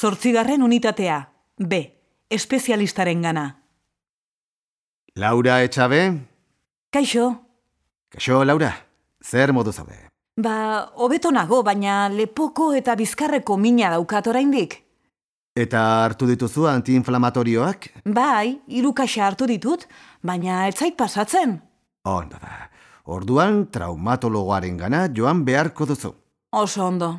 Zortzigarren unitatea. B. Espezialistaren gana. Laura etxabe? Kaixo, Kaixo, Laura. Zer modu zaude? ba, hobeto nago, baina lepoko eta bizkarreko mina daukat oraindik. Eta hartu dituzu antiinflamatorioak? Bai, hiru kaxa hartu ditut, baina ez zait pasatzen. Ondo da. Orduan traumatologoaren gana joan beharko duzu. Oso ondo.